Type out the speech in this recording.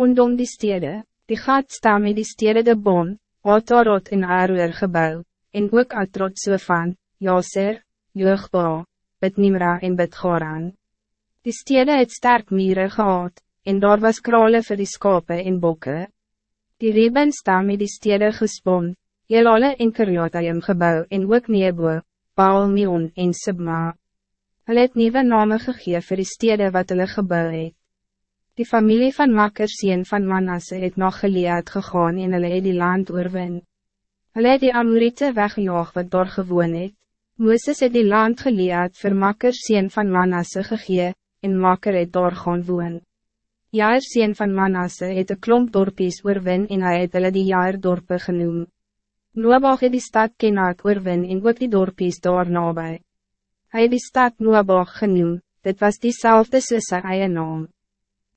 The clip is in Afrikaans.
Ondom die stede, die gat staan met die stede de Bon, Atarot en Aroer gebouw, en ook Atrot Sofan, Jaser, Joogba, Bid-Nimra en Bid-Goran. Die stede het sterk mieren gehad, en daar was krale vir die skape en bokke. Die Reben staan met die stede gespon, Jelale en Kiriataim gebouw en ook Nebo, Baal-Meon en Sibma. Hulle het nieuwe name gegee vir die stede wat hulle gebouw het. Die familie van Makker sien van Manasse het nog geleerd gegaan en hulle het die land oorwin. Hulle het die Amorite weggejaag wat daar gewoon het. Mooses het die land geleerd vir Makker sien van Manasse gegee, en Makker het daar gaan woon. Jaar sien van Manasse het een klomp dorpies oorwin en hy het hulle die jaardorpe genoem. Noabag het die stad Kenaat oorwin en ook die dorpies daar nabij. Hij het die stad Noabag genoem, dit was diezelfde soos sy eie naam.